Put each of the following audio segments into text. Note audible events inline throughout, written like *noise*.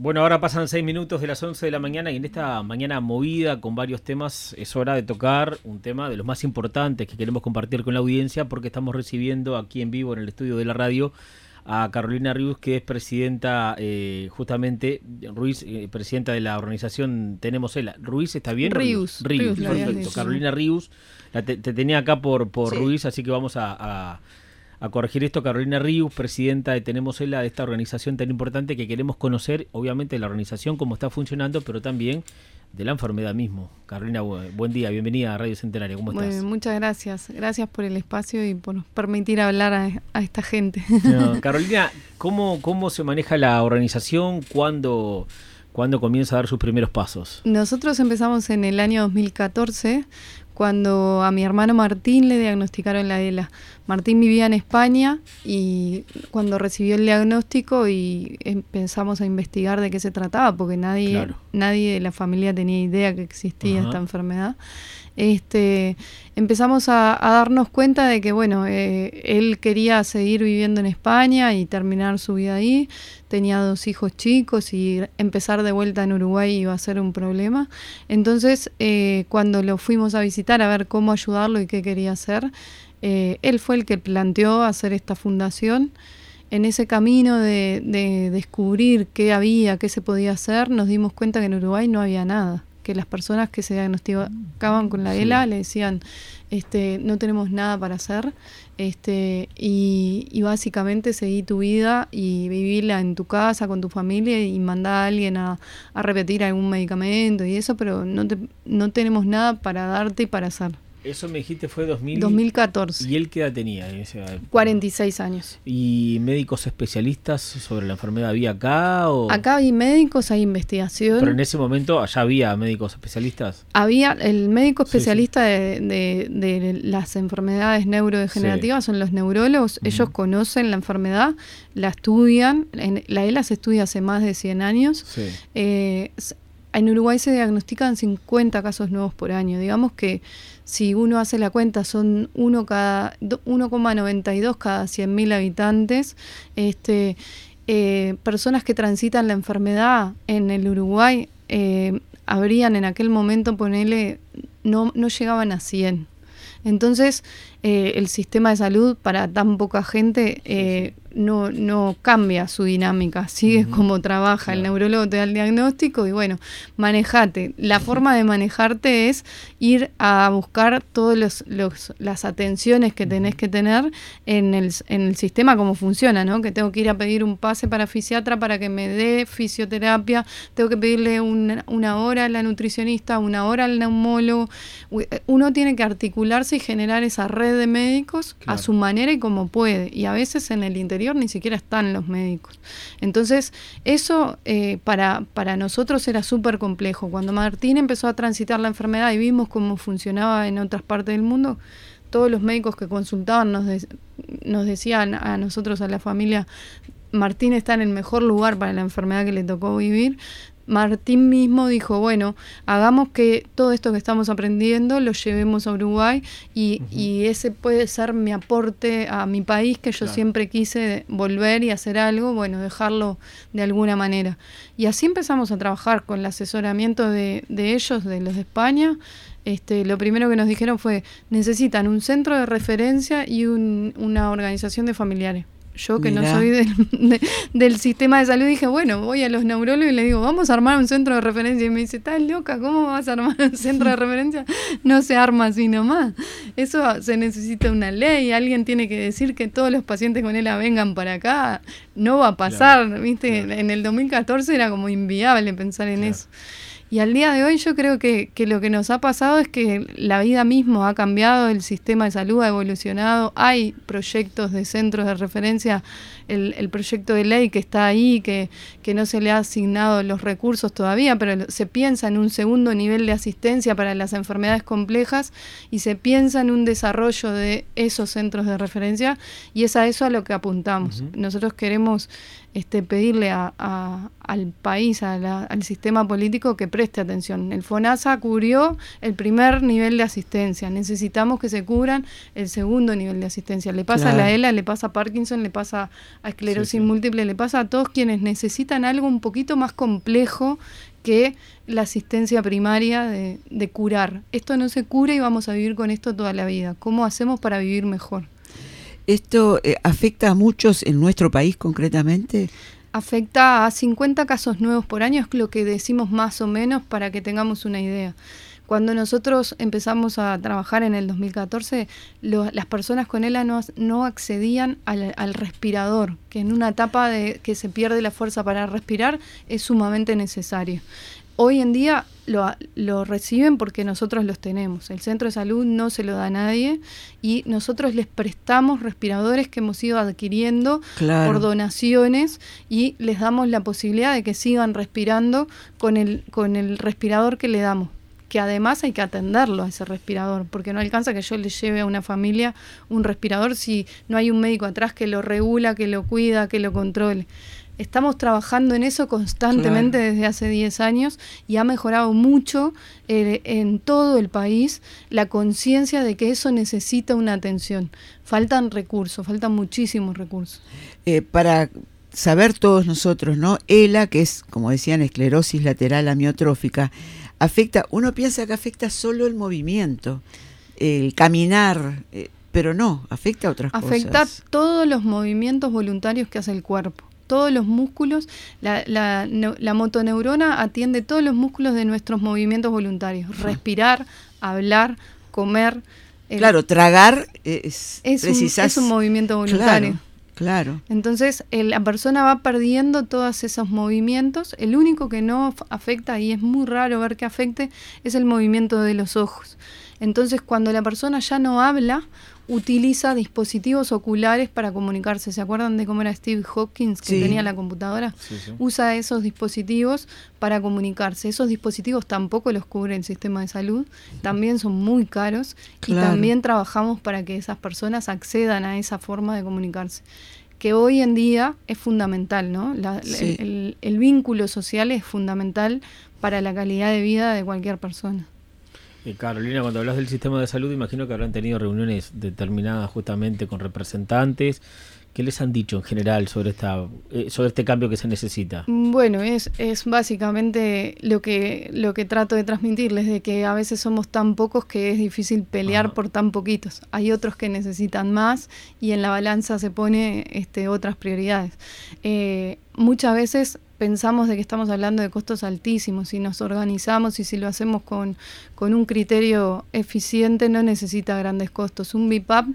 Bueno, ahora pasan seis minutos de las 11 de la mañana y en esta mañana movida con varios temas es hora de tocar un tema de los más importantes que queremos compartir con la audiencia porque estamos recibiendo aquí en vivo en el estudio de la radio a Carolina Rius, que es presidenta, eh, justamente, Ruiz, eh, presidenta de la organización Tenemos Ela. ¿Ruiz está bien? Rius. Rius, perfecto. Carolina Rius, te, tenía acá por, por Ruiz, así que vamos a a corregir esto Carolina Rius, presidenta de Tenemos ELA, de esta organización tan importante que queremos conocer, obviamente, la organización, cómo está funcionando, pero también de la enfermedad mismo. Carolina, buen día, bienvenida a Radio Centenario, ¿cómo estás? muchas gracias, gracias por el espacio y por permitir hablar a, esta gente. *laughs* Carolina, ¿cómo, ¿cómo se maneja la organización? ¿Cuándo, ¿Cuándo comienza a dar sus primeros pasos? Nosotros empezamos en el año 2014 cuando a mi hermano Martín le diagnosticaron la ELA. Martín vivía en España y cuando recibió el diagnóstico y empezamos a investigar de qué se trataba, porque nadie, nadie de la familia tenía idea que existía esta enfermedad este, empezamos a, darnos cuenta de que, bueno, eh, él quería seguir viviendo en España y terminar su vida ahí, tenía dos hijos chicos y empezar de vuelta en Uruguay iba a ser un problema. Entonces, eh, cuando lo fuimos a visitar a ver cómo ayudarlo y qué quería hacer, eh, él fue el que planteó hacer esta fundación. En ese camino de, de, descubrir qué había, qué se podía hacer, nos dimos cuenta que en Uruguay no había nada que las personas que se diagnosticaban con la ELA le decían, este, no tenemos nada para hacer, este, y, básicamente seguí tu vida y vivirla en tu casa, con tu familia, y mandar a alguien a, repetir algún medicamento y eso, pero no, no tenemos nada para darte y para hacer. Eso me dijiste fue 2000, 2014. ¿Y él qué edad tenía? 46 años. ¿Y médicos especialistas sobre la enfermedad había acá? O? Acá hay médicos, hay investigación. Pero en ese momento allá había médicos especialistas. Había, el médico especialista De, las enfermedades neurodegenerativas son los neurólogos. Ellos conocen la enfermedad, la estudian. En, la ELA se estudia hace más de 100 años. Eh, en Uruguay se diagnostican 50 casos nuevos por año. Digamos que si uno hace la cuenta son 1,92 cada 100.000 habitantes. Este, eh, personas que transitan la enfermedad en el Uruguay eh, habrían en aquel momento, ponele, no, no llegaban a 100. Entonces, eh, el sistema de salud para tan poca gente no, no cambia su dinámica, sigue como trabaja, el neurólogo te da el diagnóstico y bueno, manejate. La forma de manejarte es ir a buscar todas los, las atenciones que tenés que tener en el, en el sistema, cómo funciona, ¿no? Que tengo que ir a pedir un pase para fisiatra para que me dé fisioterapia, tengo que pedirle una, una hora a la nutricionista, una hora al neumólogo. Uno tiene que articularse y generar esa red de médicos a su manera y como puede. Y a veces en el interior ni siquiera están los médicos. Entonces, eso eh, para, para nosotros era súper complejo. Cuando Martín empezó a transitar la enfermedad y vimos cómo funcionaba en otras partes del mundo, todos los médicos que consultaban nos, nos decían a nosotros, a la familia, Martín está en el mejor lugar para la enfermedad que le tocó vivir. Martín mismo dijo, bueno, hagamos que todo esto que estamos aprendiendo lo llevemos a Uruguay y, ese puede ser mi aporte a mi país, que yo siempre quise volver y hacer algo, bueno, dejarlo de alguna manera. Y así empezamos a trabajar con el asesoramiento de, ellos, de los de España. Este, lo primero que nos dijeron fue, necesitan un centro de referencia y una organización de familiares yo que no soy del, sistema de salud dije, bueno, voy a los neurólogos y le digo, vamos a armar un centro de referencia. Y me dice, estás loca, ¿cómo vas a armar un centro de *laughs* referencia? No se arma así nomás. Eso se necesita una ley, alguien tiene que decir que todos los pacientes con ELA vengan para acá. No va a pasar, ¿viste? En el 2014 era como inviable pensar en eso. Y al día de hoy yo creo que, que, lo que nos ha pasado es que la vida mismo ha cambiado, el sistema de salud ha evolucionado, hay proyectos de centros de referencia el, proyecto de ley que está ahí, que, que no se le ha asignado los recursos todavía, pero se piensa en un segundo nivel de asistencia para las enfermedades complejas y se piensa en un desarrollo de esos centros de referencia y es a eso a lo que apuntamos. Nosotros queremos este, pedirle a, al país, al sistema político que preste atención. El FONASA cubrió el primer nivel de asistencia, necesitamos que se cubran el segundo nivel de asistencia. Le pasa a la ELA, le pasa a Parkinson, le pasa a esclerosis múltiple, le pasa a todos quienes necesitan algo un poquito más complejo que la asistencia primaria de, de curar. Esto no se cura y vamos a vivir con esto toda la vida. ¿Cómo hacemos para vivir mejor? ¿Esto eh, afecta a muchos en nuestro país concretamente? Afecta a 50 casos nuevos por año, es lo que decimos más o menos para que tengamos una idea. Cuando nosotros empezamos a trabajar en el 2014, las personas con ELA no, no accedían al, al, respirador, que en una etapa de que se pierde la fuerza para respirar es sumamente necesario hoy en día lo, lo, reciben porque nosotros los tenemos. El centro de salud no se lo da a nadie y nosotros les prestamos respiradores que hemos ido adquiriendo por donaciones y les damos la posibilidad de que sigan respirando con el, con el respirador que le damos que además hay que atenderlo a ese respirador, porque no alcanza que yo le lleve a una familia un respirador si no hay un médico atrás que lo regula, que lo cuida, que lo controle. Estamos trabajando en eso constantemente desde hace 10 años y ha mejorado mucho eh, en todo el país la conciencia de que eso necesita una atención. Faltan recursos, faltan muchísimos recursos. Eh, para saber todos nosotros, ¿no? ELA, que es, como decían, esclerosis lateral amiotrófica, afecta, uno piensa que afecta solo el movimiento, el caminar, eh, pero no, afecta a otras cosas. Afecta todos los movimientos voluntarios que hace el cuerpo todos los músculos. La, la, motoneurona atiende todos los músculos de nuestros movimientos voluntarios. Respirar, hablar, comer. claro, tragar es, es, un, es un movimiento voluntario. Claro. Entonces la persona va perdiendo todos esos movimientos. El único que no afecta, y es muy raro ver que afecte, es el movimiento de los ojos. Entonces cuando la persona ya no habla, utiliza dispositivos oculares para comunicarse. ¿Se acuerdan de cómo era Steve Hawkins que tenía la computadora? Usa esos dispositivos para comunicarse. Esos dispositivos tampoco los cubre el sistema de salud, también son muy caros y también trabajamos para que esas personas accedan a esa forma de comunicarse que hoy en día es fundamental, ¿no? el vínculo social es fundamental para la calidad de vida de cualquier persona. Carolina, cuando hablas del sistema de salud, imagino que habrán tenido reuniones determinadas justamente con representantes. ¿Qué les han dicho en general sobre esta eh, sobre este cambio que se necesita? Bueno, es, es básicamente lo que lo que trato de transmitirles de que a veces somos tan pocos que es difícil pelear por tan poquitos. Hay otros que necesitan más y en la balanza se pone este otras prioridades. Eh, muchas veces pensamos de que estamos hablando de costos altísimos. Si nos organizamos y si lo hacemos con, con un criterio eficiente, no necesita grandes costos. Un BIPAP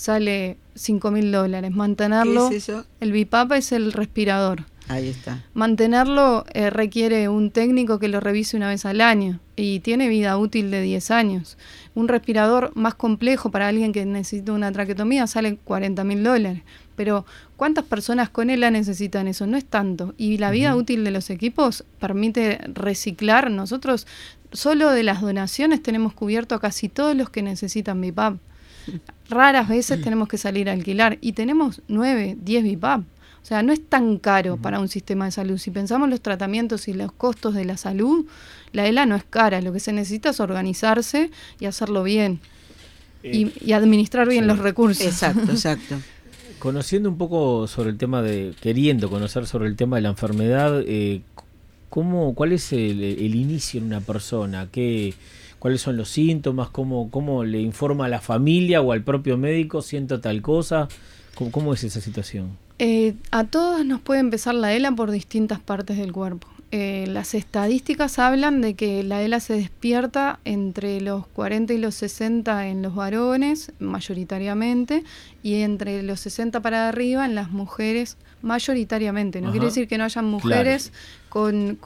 sale 5 mil dólares. Mantenerlo. ¿Qué es eso? El BIPAP es el respirador. Ahí está. Mantenerlo eh, requiere un técnico que lo revise una vez al año y tiene vida útil de 10 años. Un respirador más complejo para alguien que necesita una traquetomía sale 40 mil dólares. Pero ¿cuántas personas con ELA necesitan eso? No es tanto. Y la vida útil de los equipos permite reciclar. Nosotros solo de las donaciones tenemos cubierto a casi todos los que necesitan BIPAP. Raras veces tenemos que salir a alquilar y tenemos 9, 10 BIPAP. O sea, no es tan caro para un sistema de salud. Si pensamos los tratamientos y los costos de la salud, la ELA no es cara. Lo que se necesita es organizarse y hacerlo bien. y, eh, administrar bien los recursos. Exacto, *laughs* exacto. Conociendo un poco sobre el tema de, queriendo conocer sobre el tema de la enfermedad, eh, ¿cómo, ¿cuál es el, el, inicio en una persona? ¿Qué, ¿Cuáles son los síntomas? ¿Cómo, ¿Cómo le informa a la familia o al propio médico siento tal cosa? ¿Cómo, cómo es esa situación? Eh, a todos nos puede empezar la ELA por distintas partes del cuerpo. Eh, las estadísticas hablan de que la ELA se despierta entre los 40 y los 60 en los varones, mayoritariamente, y entre los 60 para arriba en las mujeres, mayoritariamente. No quiere decir que no haya mujeres con,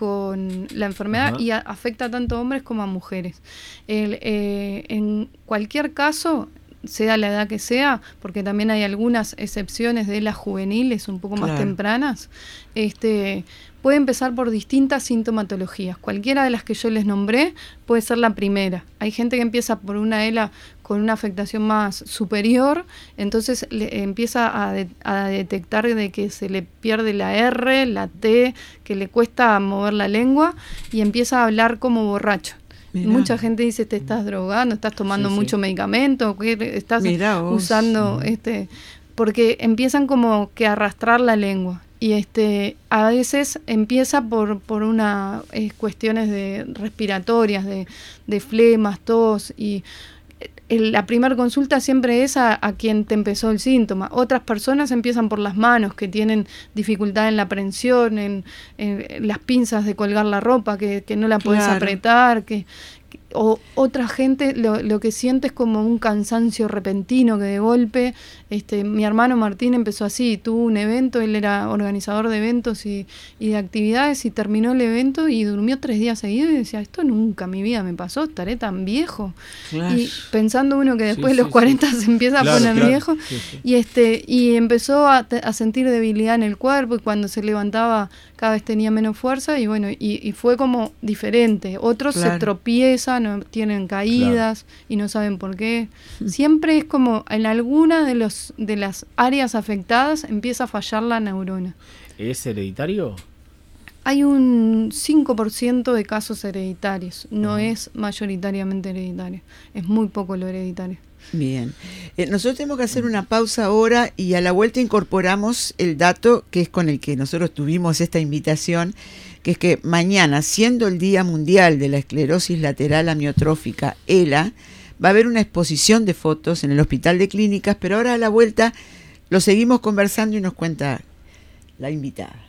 la enfermedad y afecta tanto a hombres como a mujeres. Eh, en cualquier caso, sea la edad que sea, porque también hay algunas excepciones de las juveniles un poco más tempranas, este, puede empezar por distintas sintomatologías. Cualquiera de las que yo les nombré puede ser la primera. Hay gente que empieza por una ELA con una afectación más superior, entonces le empieza a, a, detectar de que se le pierde la R, la T, que le cuesta mover la lengua y empieza a hablar como borracho. Mucha gente dice, te estás drogando, estás tomando mucho medicamento, estás usando, este, porque empiezan como que a arrastrar la lengua. Y este, a veces empieza por, por una eh, cuestiones de respiratorias, de, de flemas, tos, y la primera consulta siempre es a, quien te empezó el síntoma. Otras personas empiezan por las manos, que tienen dificultad en la prensión, en, las pinzas de colgar la ropa, que, no la puedes apretar, que, o otra gente lo, lo, que siente es como un cansancio repentino que de golpe, este, mi hermano Martín empezó así, tuvo un evento, él era organizador de eventos y, y, de actividades y terminó el evento y durmió tres días seguidos y decía, esto nunca en mi vida me pasó, estaré tan viejo. Y pensando uno que después de los 40 se empieza a poner viejo. Y este y empezó a, a sentir debilidad en el cuerpo y cuando se levantaba cada vez tenía menos fuerza y bueno, y, fue como diferente. Otros se tropiezan, no, tienen caídas y no saben por qué. Mm. Siempre es como en alguna de, los, de las áreas afectadas empieza a fallar la neurona. ¿Es hereditario? Hay un 5% de casos hereditarios, no es mayoritariamente hereditario, es muy poco lo hereditario. Bien. Eh, nosotros tenemos que hacer una pausa ahora y a la vuelta incorporamos el dato que es con el que nosotros tuvimos esta invitación, que es que mañana, siendo el Día Mundial de la Esclerosis Lateral Amiotrófica, ELA, va a haber una exposición de fotos en el Hospital de Clínicas, pero ahora a la vuelta lo seguimos conversando y nos cuenta la invitada.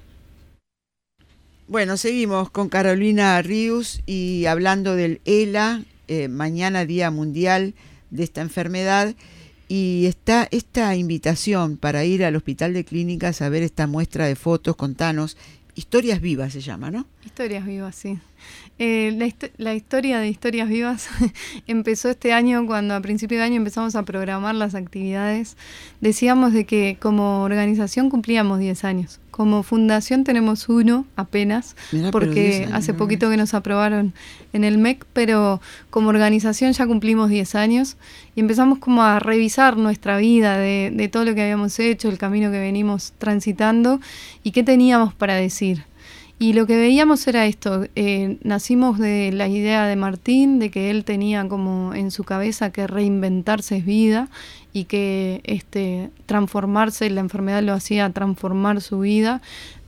Bueno, seguimos con Carolina Ríos y hablando del ELA, eh, mañana Día Mundial de esta enfermedad y está esta invitación para ir al Hospital de Clínicas a ver esta muestra de fotos, contanos, Historias Vivas se llama, ¿no? Historias Vivas, sí. Eh, la, historia de Historias Vivas *laughs* empezó este año cuando a principio de año empezamos a programar las actividades. Decíamos de que como organización cumplíamos 10 años. Como fundación tenemos uno apenas, porque hace poquito que nos aprobaron en el MEC, pero como organización ya cumplimos 10 años y empezamos como a revisar nuestra vida de, de todo lo que habíamos hecho, el camino que venimos transitando y qué teníamos para decir. Y lo que veíamos era esto, eh, nacimos de la idea de Martín, de que él tenía como en su cabeza que reinventarse es vida y que este, transformarse, la enfermedad lo hacía transformar su vida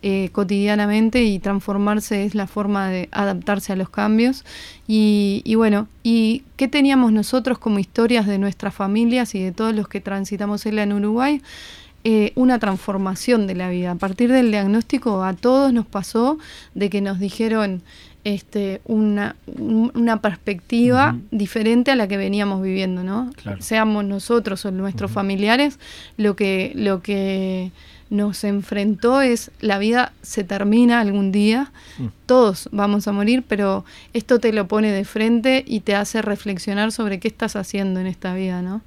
eh, cotidianamente y transformarse es la forma de adaptarse a los cambios. Y, y, bueno, ¿y qué teníamos nosotros como historias de nuestras familias y de todos los que transitamos en Uruguay? Eh, una transformación de la vida. A partir del diagnóstico a todos nos pasó de que nos dijeron este, una, una perspectiva diferente a la que veníamos viviendo, ¿no? Seamos nosotros o nuestros familiares, lo que, lo que nos enfrentó es la vida se termina algún día, mm. todos vamos a morir, pero esto te lo pone de frente y te hace reflexionar sobre qué estás haciendo en esta vida, ¿no?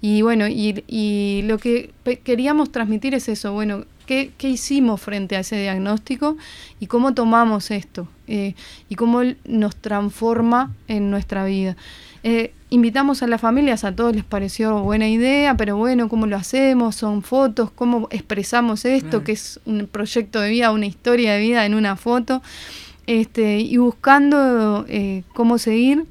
Y bueno, y, lo que queríamos transmitir es eso, bueno, ¿qué, hicimos frente a ese diagnóstico y cómo tomamos esto eh, y cómo nos transforma en nuestra vida? Eh, invitamos a las familias, a todos les pareció buena idea, pero bueno, ¿cómo lo hacemos? Son fotos, ¿cómo expresamos esto? Que es un proyecto de vida, una historia de vida en una foto. Este, y buscando eh, cómo seguir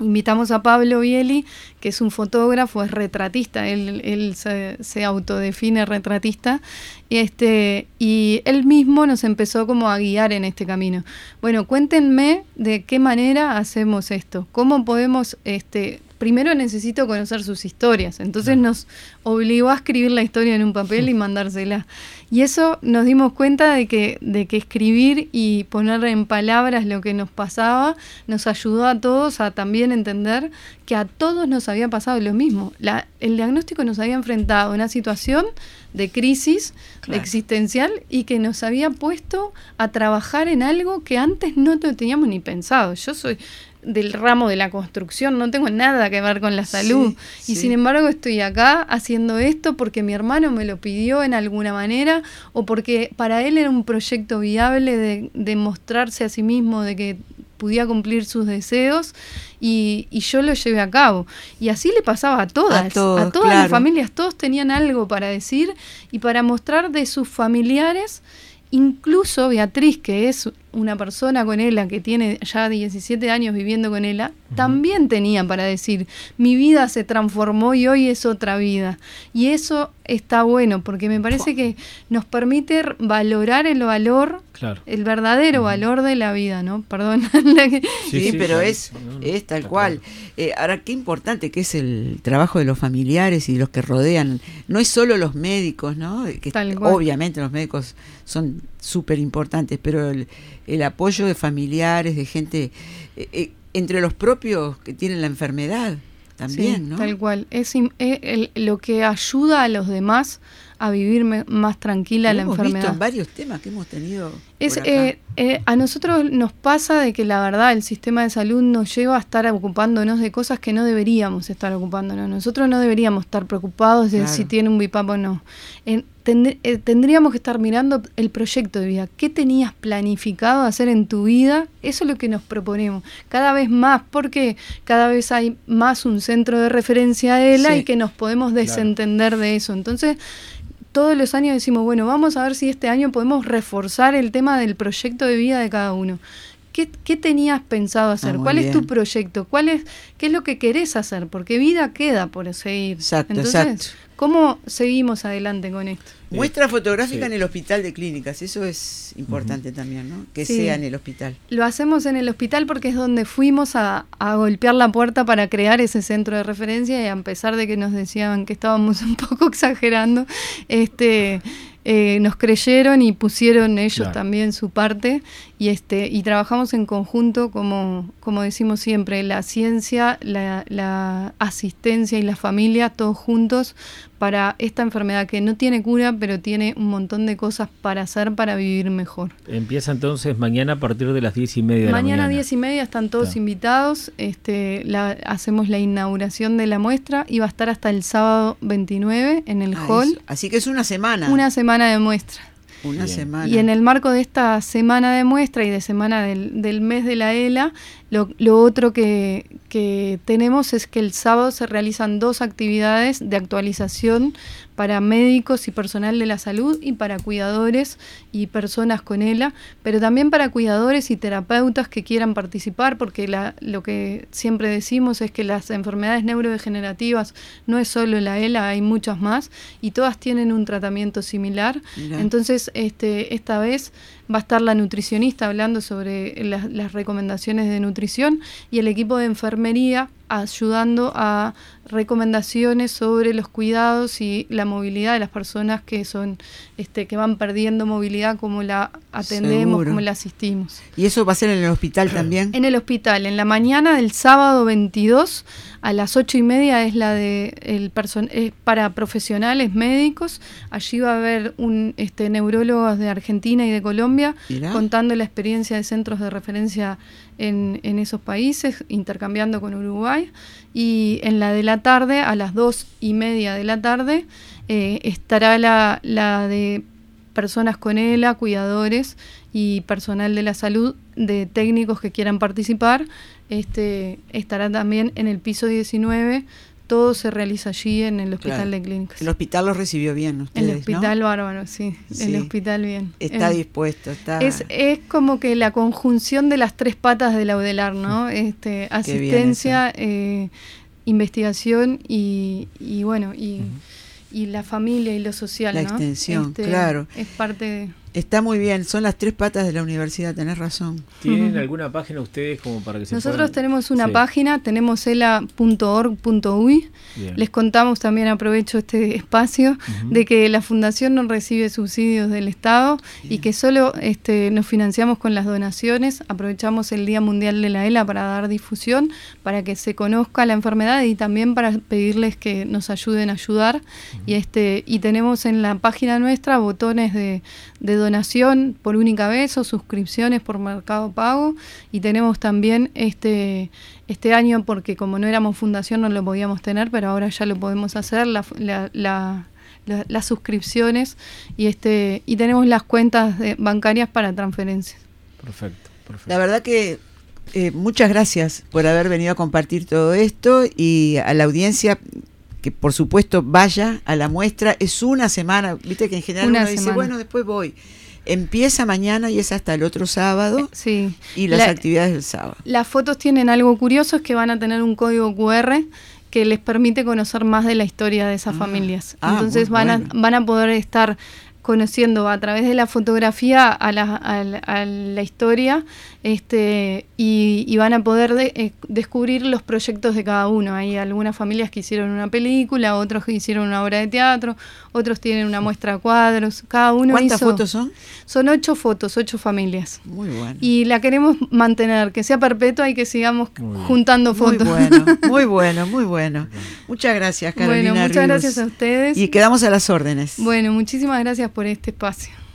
Invitamos a Pablo Bieli, que es un fotógrafo, es retratista, él, se, autodefine retratista, y, este, y él mismo nos empezó como a guiar en este camino. Bueno, cuéntenme de qué manera hacemos esto, cómo podemos este, primero necesito conocer sus historias. Entonces nos obligó a escribir la historia en un papel *laughs* y mandársela. Y eso nos dimos cuenta de que, de que escribir y poner en palabras lo que nos pasaba nos ayudó a todos a también entender que a todos nos había pasado lo mismo. La, el diagnóstico nos había enfrentado a una situación de crisis existencial y que nos había puesto a trabajar en algo que antes no teníamos ni pensado. Yo soy del ramo de la construcción, no tengo nada que ver con la salud. y sin embargo estoy acá haciendo esto porque mi hermano me lo pidió en alguna manera o porque para él era un proyecto viable de, de mostrarse a sí mismo, de que pudiera cumplir sus deseos y, yo lo llevé a cabo. Y así le pasaba a todas, a, todas las familias, todos tenían algo para decir y para mostrar de sus familiares Incluso Beatriz, que es una persona con ella que tiene ya 17 años viviendo con ella, también tenía para decir, mi vida se transformó y hoy es otra vida. Y eso está bueno, porque me parece que nos permite valorar el valor, el verdadero valor de la vida, ¿no? Perdón. *laughs* sí, pero es, es tal cual. Eh, ahora, qué importante que es el trabajo de los familiares y de los que rodean. No es solo los médicos, ¿no? Que obviamente los médicos son súper importantes, pero el, el, apoyo de familiares, de gente, eh, eh, entre los propios que tienen la enfermedad también, ¿no? Tal cual. Es, eh, lo que ayuda a los demás a vivir más tranquila la enfermedad. Visto en varios temas que hemos tenido. Es, eh, eh, a nosotros nos pasa de que la verdad el sistema de salud nos lleva a estar ocupándonos de cosas que no deberíamos estar ocupándonos. Nosotros no deberíamos estar preocupados de si tiene un BIPAP o no. Eh, tendríamos que estar mirando el proyecto de vida. ¿Qué tenías planificado hacer en tu vida? Eso es lo que nos proponemos. Cada vez más, porque cada vez hay más un centro de referencia a ELA y que nos podemos desentender de eso. Entonces, todos los años decimos, bueno, vamos a ver si este año podemos reforzar el tema del proyecto de vida de cada uno. ¿Qué, qué tenías pensado hacer? Ah, ¿Cuál es tu proyecto? ¿Cuál es, ¿Qué es lo que querés hacer? Porque vida queda por seguir. Exacto, Entonces, ¿cómo seguimos adelante con esto? Muestra fotográfica en el hospital de clínicas, eso es importante también, ¿no? Que sea en el hospital. Lo hacemos en el hospital porque es donde fuimos a, a, golpear la puerta para crear ese centro de referencia y a pesar de que nos decían que estábamos *laughs* un poco exagerando, este eh, nos creyeron y pusieron ellos también su parte y este y trabajamos en conjunto como como decimos siempre la ciencia la, la asistencia y la familia todos juntos para esta enfermedad que no tiene cura pero tiene un montón de cosas para hacer para vivir mejor. Empieza entonces mañana a partir de las diez y media de mañana la mañana diez y media están todos invitados este la, hacemos la inauguración de la muestra y va a estar hasta el sábado 29 en el ah, hall. así que es una semana. Una semana de muestra una semana. Y en el marco de esta semana de muestra y de semana del, del mes de la ELA, lo, lo otro que, que, tenemos es que el sábado se realizan dos actividades de actualización para médicos y personal de la salud y para cuidadores y personas con ELA, pero también para cuidadores y terapeutas que quieran participar, porque la, lo que siempre decimos es que las enfermedades neurodegenerativas no es solo la ELA, hay muchas más y todas tienen un tratamiento similar. Entonces, este, esta vez va a estar la nutricionista hablando sobre las recomendaciones de nutrición y el equipo de enfermería ayudando a recomendaciones sobre los cuidados y la movilidad de las personas que son este que van perdiendo movilidad como la atendemos como la asistimos. Y eso va a ser en el hospital *clears throat* también en el hospital en la mañana del sábado 22 a las ocho y media es la de el para profesionales médicos. Allí va a haber un este neurólogos de Argentina y de Colombia contando la experiencia de centros de referencia en, en esos países intercambiando con Uruguay y en la de la tarde, a las dos y media de la tarde, eh, estará la, la de personas con ELA, cuidadores y personal de la salud, de técnicos que quieran participar. Este, estará también en el piso 19 todo se realiza allí en el hospital de clínicas. El hospital lo recibió bien ustedes, El hospital bárbaro, sí, El hospital bien. Está dispuesto, está... Es, es como que la conjunción de las tres patas del Audelar, ¿no? Este, asistencia, eh, investigación y, y bueno, y, y, la familia y lo social, La extensión, este, claro. Es parte de... Está muy bien, son las tres patas de la universidad, tenés razón. ¿Tienen alguna página ustedes como para que se Nosotros tenemos una página, tenemos ela.org.uy. Les contamos también, aprovecho este espacio, de que la fundación no recibe subsidios del Estado y que solo este, nos financiamos con las donaciones. Aprovechamos el Día Mundial de la ELA para dar difusión, para que se conozca la enfermedad y también para pedirles que nos ayuden a ayudar. y, este, y tenemos en la página nuestra botones de, de donación por única vez o suscripciones por Mercado Pago y tenemos también este este año porque como no éramos fundación no lo podíamos tener, pero ahora ya lo podemos hacer la, las suscripciones y este y tenemos las cuentas bancarias para transferencias. Perfecto, perfecto. La verdad que eh, muchas gracias por haber venido a compartir todo esto y a la audiencia que por supuesto vaya a la muestra. Es una semana, viste que en general uno dice, bueno, después voy. Empieza mañana y es hasta el otro sábado. Eh, sí. Y las actividades del sábado. Las fotos tienen algo curioso, es que van a tener un código QR que les permite conocer más de la historia de esas ah. familias. Ah, Entonces van, a, van a poder estar conociendo a través de la fotografía a la, a la, historia este, y, van a poder eh, descubrir los proyectos de cada uno. Hay algunas familias que hicieron una película, otros que hicieron una obra de teatro, otros tienen una muestra de cuadros. Cada uno ¿Cuántas fotos son? Son ocho fotos, ocho familias. Muy bueno. Y la queremos mantener, que sea perpetua y que sigamos juntando fotos. Muy bueno, *laughs* muy bueno, muy bueno. Muchas gracias, Carolina. Bueno, muchas gracias a ustedes. Y quedamos a las órdenes. Bueno, muchísimas gracias por este espacio.